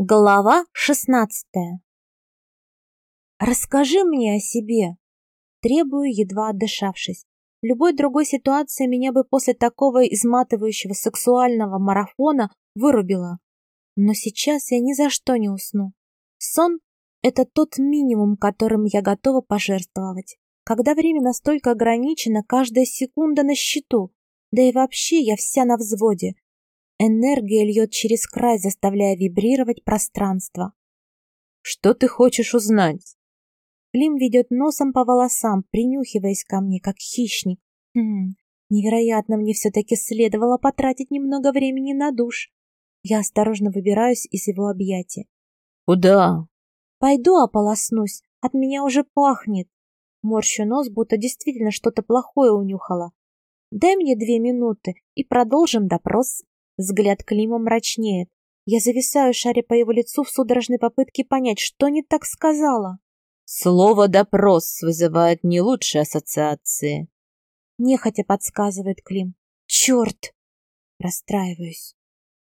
Глава шестнадцатая. «Расскажи мне о себе!» Требую, едва отдышавшись. В любой другой ситуации меня бы после такого изматывающего сексуального марафона вырубило. Но сейчас я ни за что не усну. Сон — это тот минимум, которым я готова пожертвовать. Когда время настолько ограничено, каждая секунда на счету. Да и вообще я вся на взводе. Энергия льет через край, заставляя вибрировать пространство. «Что ты хочешь узнать?» Клим ведет носом по волосам, принюхиваясь ко мне, как хищник. Хм, невероятно, мне все-таки следовало потратить немного времени на душ. Я осторожно выбираюсь из его объятий. «Куда?» «Пойду ополоснусь, от меня уже пахнет». Морщу нос, будто действительно что-то плохое унюхала. «Дай мне две минуты и продолжим допрос». Взгляд Клима мрачнеет. Я зависаю, шаря по его лицу в судорожной попытке понять, что не так сказала. Слово «допрос» вызывает не лучшие ассоциации. Нехотя подсказывает Клим. Черт! Расстраиваюсь.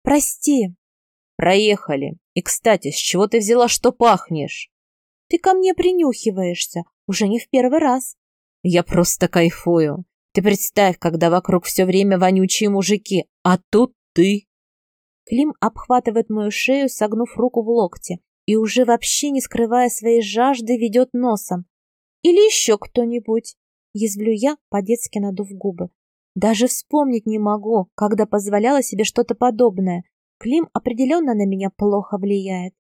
Прости. Проехали. И, кстати, с чего ты взяла, что пахнешь? Ты ко мне принюхиваешься. Уже не в первый раз. Я просто кайфую. Ты представь, когда вокруг все время вонючие мужики, а тут ты? Клим обхватывает мою шею, согнув руку в локте, и уже вообще не скрывая своей жажды ведет носом. Или еще кто-нибудь. Язвлю я, по-детски надув губы. Даже вспомнить не могу, когда позволяла себе что-то подобное. Клим определенно на меня плохо влияет.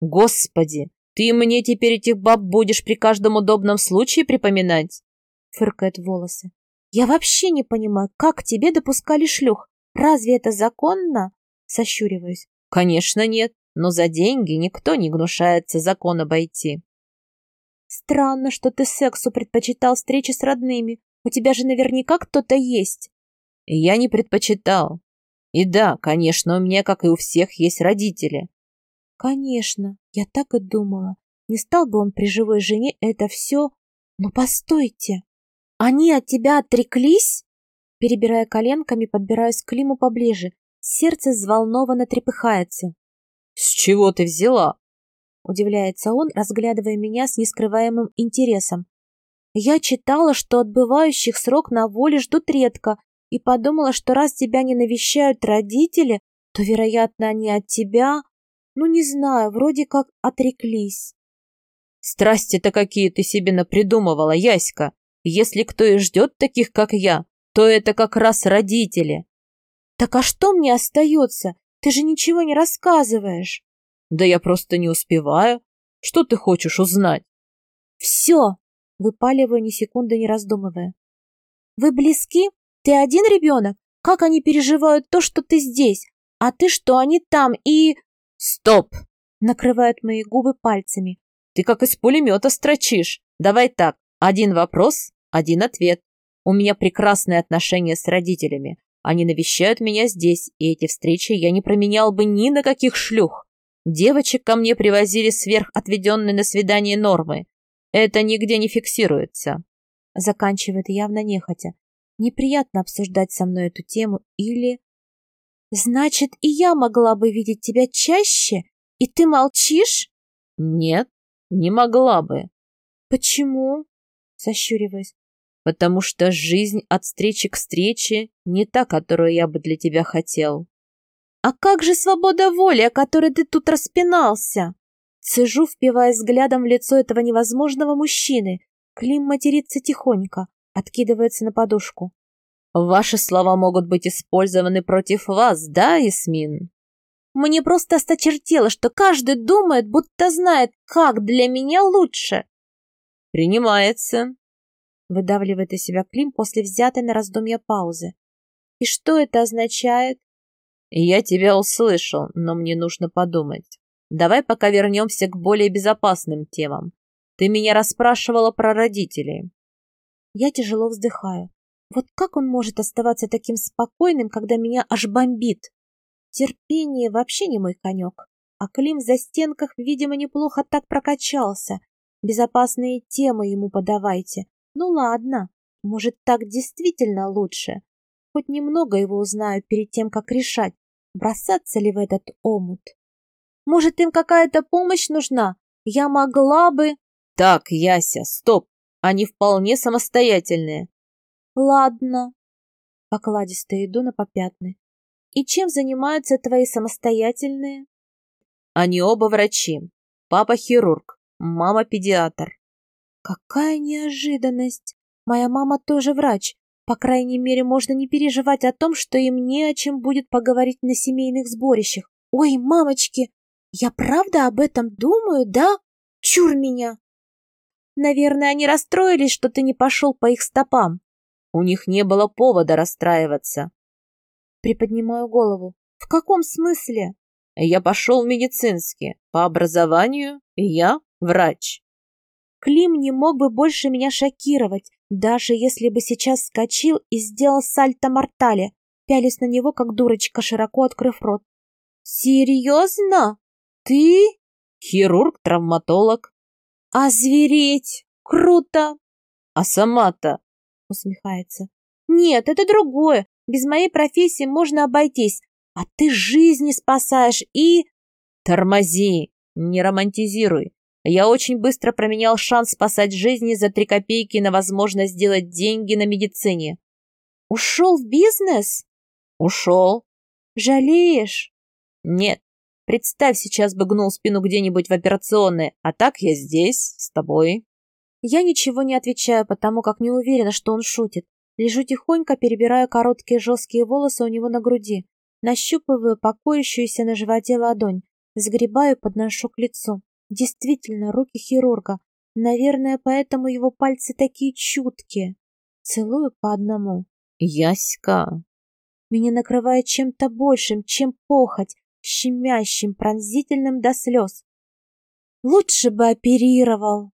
«Господи, ты мне теперь этих баб будешь при каждом удобном случае припоминать?» Фыркает волосы. «Я вообще не понимаю, как тебе допускали шлюх? Разве это законно? Сощуриваюсь. Конечно, нет, но за деньги никто не гнушается закон обойти. Странно, что ты сексу предпочитал встречи с родными. У тебя же наверняка кто-то есть. Я не предпочитал. И да, конечно, у меня, как и у всех, есть родители. Конечно, я так и думала. Не стал бы он при живой жене это все. Но постойте, они от тебя отреклись? Перебирая коленками, подбираюсь к Климу поближе. Сердце взволнованно трепыхается. «С чего ты взяла?» Удивляется он, разглядывая меня с нескрываемым интересом. «Я читала, что отбывающих срок на воле ждут редко, и подумала, что раз тебя не навещают родители, то, вероятно, они от тебя, ну, не знаю, вроде как отреклись». «Страсти-то какие ты себе напридумывала, Яська! Если кто и ждет таких, как я, то это как раз родители. Так а что мне остается? Ты же ничего не рассказываешь. Да я просто не успеваю. Что ты хочешь узнать? Все, выпаливаю ни секунды не раздумывая. Вы близки? Ты один ребенок? Как они переживают то, что ты здесь? А ты что, они там и... Стоп! Накрывают мои губы пальцами. Ты как из пулемета строчишь. Давай так, один вопрос, один ответ. У меня прекрасные отношения с родителями. Они навещают меня здесь, и эти встречи я не променял бы ни на каких шлюх. Девочек ко мне привозили сверх отведенной на свидание нормы. Это нигде не фиксируется. Заканчивает явно нехотя. Неприятно обсуждать со мной эту тему или... Значит, и я могла бы видеть тебя чаще, и ты молчишь? Нет, не могла бы. Почему? Сощуриваясь потому что жизнь от встречи к встрече не та, которую я бы для тебя хотел. А как же свобода воли, о которой ты тут распинался? Цежу, впивая взглядом в лицо этого невозможного мужчины. Клим матерится тихонько, откидывается на подушку. Ваши слова могут быть использованы против вас, да, Исмин? Мне просто осточертело, что каждый думает, будто знает, как для меня лучше. Принимается. Выдавливает из себя Клим после взятой на раздумье паузы. И что это означает? Я тебя услышал, но мне нужно подумать. Давай пока вернемся к более безопасным темам. Ты меня расспрашивала про родителей. Я тяжело вздыхаю. Вот как он может оставаться таким спокойным, когда меня аж бомбит? Терпение вообще не мой конек. А Клим в застенках, видимо, неплохо так прокачался. Безопасные темы ему подавайте. Ну ладно, может, так действительно лучше. Хоть немного его узнаю перед тем, как решать, бросаться ли в этот омут. Может, им какая-то помощь нужна? Я могла бы... Так, Яся, стоп. Они вполне самостоятельные. Ладно. Покладисто иду на попятны. И чем занимаются твои самостоятельные? Они оба врачи. Папа хирург, мама педиатр. Какая неожиданность! Моя мама тоже врач. По крайней мере, можно не переживать о том, что им не о чем будет поговорить на семейных сборищах. Ой, мамочки, я правда об этом думаю, да? Чур меня! Наверное, они расстроились, что ты не пошел по их стопам. У них не было повода расстраиваться. Приподнимаю голову. В каком смысле? Я пошел в медицинский. По образованию я врач. Клим не мог бы больше меня шокировать, даже если бы сейчас скочил и сделал сальто-мортале, пялись на него, как дурочка, широко открыв рот. «Серьезно? Ты?» «Хирург-травматолог». «Озвереть! Круто!» «А сама-то?» — усмехается. «Нет, это другое. Без моей профессии можно обойтись. А ты жизни спасаешь и...» «Тормози! Не романтизируй. Я очень быстро променял шанс спасать жизни за три копейки на возможность сделать деньги на медицине. Ушел в бизнес? Ушел. Жалеешь? Нет. Представь, сейчас бы гнул спину где-нибудь в операционной, а так я здесь, с тобой. Я ничего не отвечаю, потому как не уверена, что он шутит. Лежу тихонько, перебирая короткие жесткие волосы у него на груди. Нащупываю покоящуюся на животе ладонь. Сгребаю, подношу к лицу. Действительно, руки хирурга. Наверное, поэтому его пальцы такие чуткие. Целую по одному. Яська. Меня накрывает чем-то большим, чем похоть, щемящим, пронзительным до слез. Лучше бы оперировал,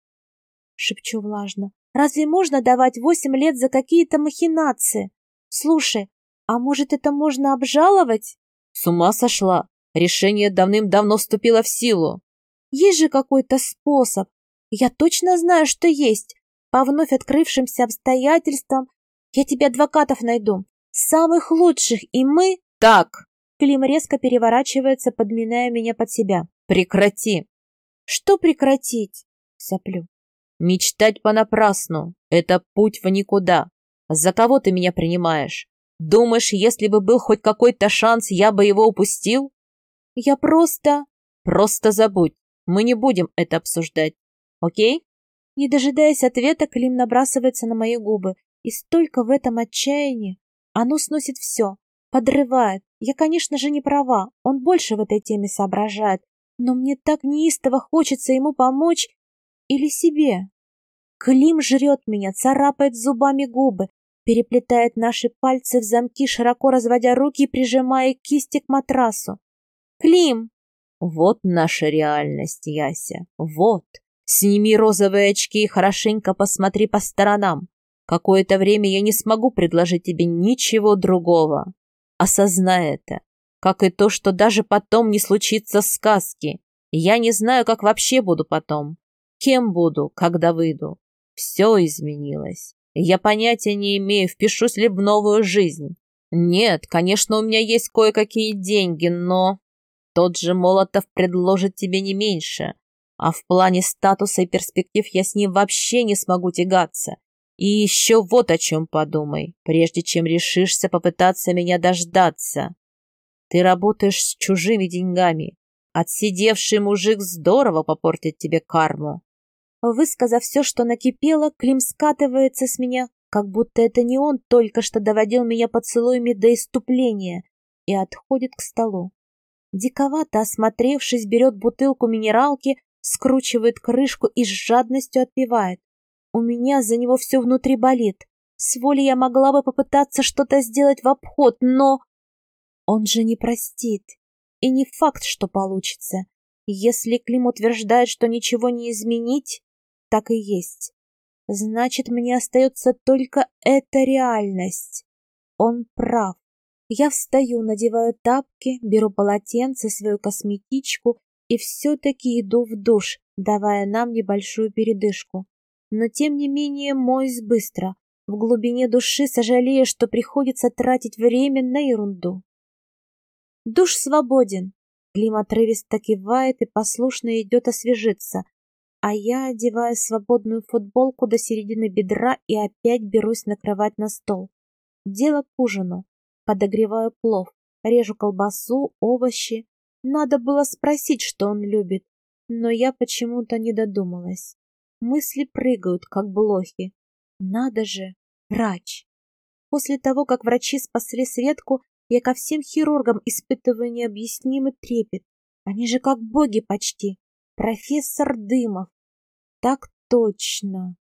шепчу влажно. Разве можно давать восемь лет за какие-то махинации? Слушай, а может это можно обжаловать? С ума сошла. Решение давным-давно вступило в силу. Есть же какой-то способ. Я точно знаю, что есть. По вновь открывшимся обстоятельствам я тебе адвокатов найду. Самых лучших, и мы... Так! Клим резко переворачивается, подминая меня под себя. Прекрати! Что прекратить? Соплю. Мечтать понапрасну. Это путь в никуда. За кого ты меня принимаешь? Думаешь, если бы был хоть какой-то шанс, я бы его упустил? Я просто... Просто забудь. Мы не будем это обсуждать. Окей? Не дожидаясь ответа, Клим набрасывается на мои губы. И столько в этом отчаянии. Оно сносит все. Подрывает. Я, конечно же, не права. Он больше в этой теме соображает. Но мне так неистово хочется ему помочь. Или себе. Клим жрет меня, царапает зубами губы, переплетает наши пальцы в замки, широко разводя руки и прижимая кисти к матрасу. «Клим!» Вот наша реальность, Яся, вот. Сними розовые очки и хорошенько посмотри по сторонам. Какое-то время я не смогу предложить тебе ничего другого. Осознай это, как и то, что даже потом не случится сказки. Я не знаю, как вообще буду потом. Кем буду, когда выйду. Все изменилось. Я понятия не имею, впишусь ли в новую жизнь. Нет, конечно, у меня есть кое-какие деньги, но... Тот же Молотов предложит тебе не меньше. А в плане статуса и перспектив я с ним вообще не смогу тягаться. И еще вот о чем подумай, прежде чем решишься попытаться меня дождаться. Ты работаешь с чужими деньгами. Отсидевший мужик здорово попортит тебе карму. Высказав все, что накипело, Клим скатывается с меня, как будто это не он только что доводил меня поцелуями до иступления, и отходит к столу. Диковато осмотревшись, берет бутылку минералки, скручивает крышку и с жадностью отпивает. У меня за него все внутри болит. С волей я могла бы попытаться что-то сделать в обход, но... Он же не простит. И не факт, что получится. Если Клим утверждает, что ничего не изменить, так и есть. Значит, мне остается только эта реальность. Он прав. Я встаю, надеваю тапки, беру полотенце, свою косметичку и все-таки иду в душ, давая нам небольшую передышку. Но тем не менее моюсь быстро, в глубине души сожалея, что приходится тратить время на ерунду. Душ свободен. Клим отрывисто кивает и послушно идет освежиться, а я одеваю свободную футболку до середины бедра и опять берусь накрывать на стол. Дело к ужину. Подогреваю плов, режу колбасу, овощи. Надо было спросить, что он любит, но я почему-то не додумалась. Мысли прыгают, как блохи. Надо же, врач. После того, как врачи спасли Светку, я ко всем хирургам испытываю необъяснимый трепет. Они же как боги почти. Профессор Дымов. Так точно.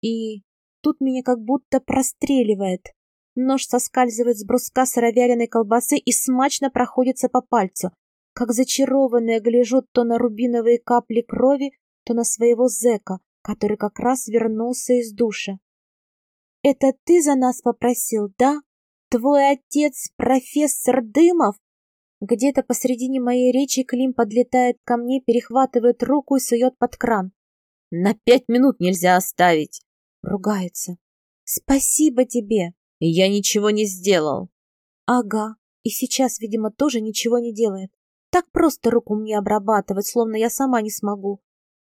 И тут меня как будто простреливает. Нож соскальзывает с бруска сыровяленой колбасы и смачно проходится по пальцу. Как зачарованная гляжу то на рубиновые капли крови, то на своего зэка, который как раз вернулся из душа. «Это ты за нас попросил, да? Твой отец профессор Дымов?» Где-то посредине моей речи Клим подлетает ко мне, перехватывает руку и сует под кран. «На пять минут нельзя оставить!» Ругается. «Спасибо тебе!» «Я ничего не сделал!» «Ага, и сейчас, видимо, тоже ничего не делает. Так просто руку мне обрабатывать, словно я сама не смогу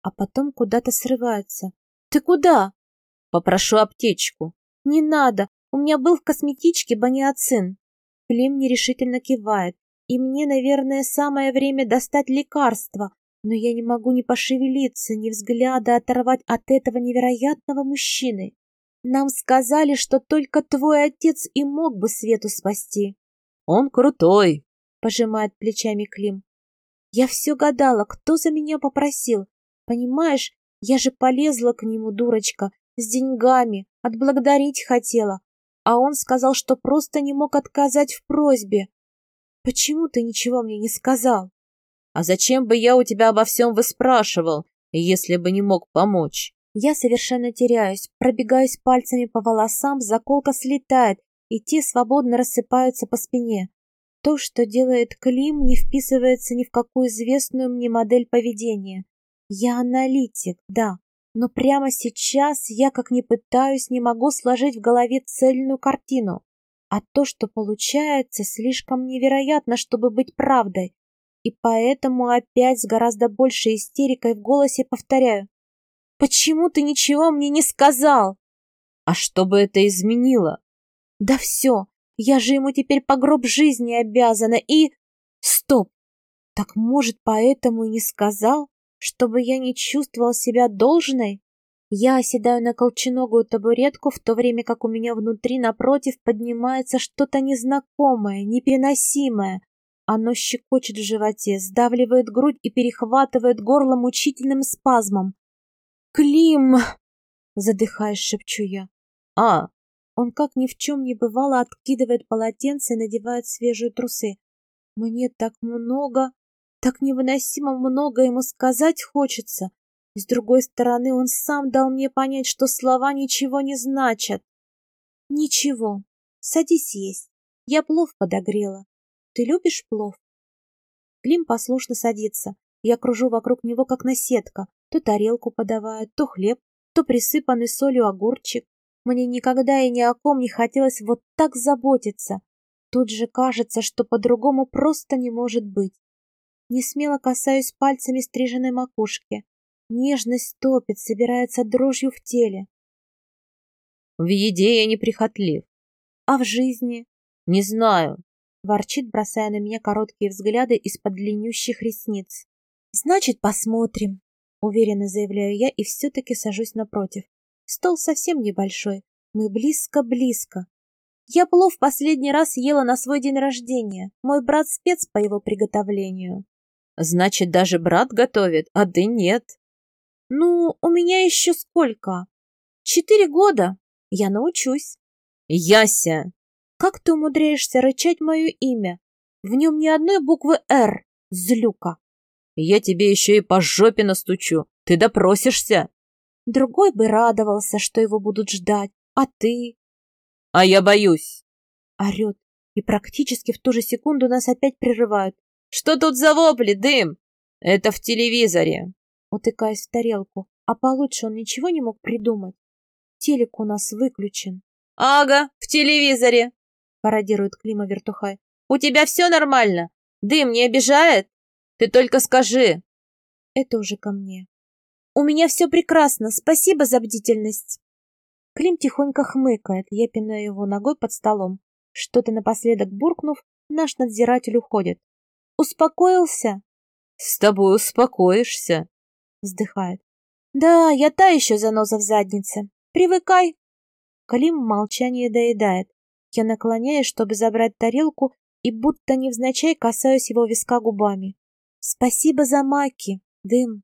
а потом куда-то срывается. «Ты куда?» «Попрошу аптечку». «Не надо, у меня был в косметичке баниацин». Клим нерешительно кивает, и мне, наверное, самое время достать лекарство, но я не могу ни пошевелиться, ни взгляда оторвать от этого невероятного мужчины. Нам сказали, что только твой отец и мог бы Свету спасти. Он крутой, пожимает плечами Клим. Я все гадала, кто за меня попросил, Понимаешь, я же полезла к нему, дурочка, с деньгами, отблагодарить хотела, а он сказал, что просто не мог отказать в просьбе. Почему ты ничего мне не сказал? А зачем бы я у тебя обо всем выспрашивал, если бы не мог помочь? Я совершенно теряюсь, пробегаюсь пальцами по волосам, заколка слетает, и те свободно рассыпаются по спине. То, что делает Клим, не вписывается ни в какую известную мне модель поведения. Я аналитик, да, но прямо сейчас я, как ни пытаюсь, не могу сложить в голове цельную картину. А то, что получается, слишком невероятно, чтобы быть правдой. И поэтому опять с гораздо большей истерикой в голосе повторяю. «Почему ты ничего мне не сказал?» «А что бы это изменило?» «Да все, я же ему теперь по гроб жизни обязана и...» «Стоп! Так может, поэтому и не сказал?» Чтобы я не чувствовал себя должной, я оседаю на колченогую табуретку, в то время как у меня внутри напротив поднимается что-то незнакомое, непереносимое. Оно щекочет в животе, сдавливает грудь и перехватывает горло мучительным спазмом. «Клим!» — задыхаясь, шепчу я. «А!» Он, как ни в чем не бывало, откидывает полотенце и надевает свежие трусы. «Мне так много...» Так невыносимо много ему сказать хочется. С другой стороны, он сам дал мне понять, что слова ничего не значат. Ничего. Садись есть. Я плов подогрела. Ты любишь плов? Клим послушно садится. Я кружу вокруг него, как наседка. То тарелку подавая, то хлеб, то присыпанный солью огурчик. Мне никогда и ни о ком не хотелось вот так заботиться. Тут же кажется, что по-другому просто не может быть. Не смело касаюсь пальцами стриженной макушки. Нежность топит, собирается дрожью в теле. В еде я неприхотлив. А в жизни? Не знаю. Ворчит, бросая на меня короткие взгляды из-под длиннющих ресниц. Значит, посмотрим. Уверенно заявляю я и все-таки сажусь напротив. Стол совсем небольшой. Мы близко-близко. Я плов последний раз ела на свой день рождения. Мой брат спец по его приготовлению. Значит, даже брат готовит, а ты нет. Ну, у меня еще сколько? Четыре года. Я научусь. Яся! Как ты умудряешься рычать мое имя? В нем ни одной буквы «Р», злюка. Я тебе еще и по жопе настучу. Ты допросишься. Другой бы радовался, что его будут ждать. А ты? А я боюсь. Орет. И практически в ту же секунду нас опять прерывают. Что тут за вопли, дым? Это в телевизоре. Утыкаясь в тарелку. А получше он ничего не мог придумать. Телек у нас выключен. Ага, в телевизоре. Пародирует Клима Вертухай. У тебя все нормально? Дым не обижает? Ты только скажи!» Это уже ко мне. «У меня все прекрасно, спасибо за бдительность!» Клим тихонько хмыкает, я пинаю его ногой под столом. Что-то напоследок буркнув, наш надзиратель уходит. «Успокоился?» «С тобой успокоишься», — вздыхает. «Да, я та еще заноза в заднице. Привыкай!» Калим в молчании доедает. Я наклоняюсь, чтобы забрать тарелку, и будто невзначай касаюсь его виска губами. «Спасибо за маки, дым!»